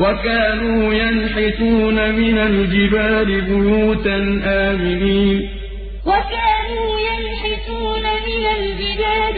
وكانوا ينحتون من الجبال بيوتا آمنين. وكانوا ينحتون من الجبال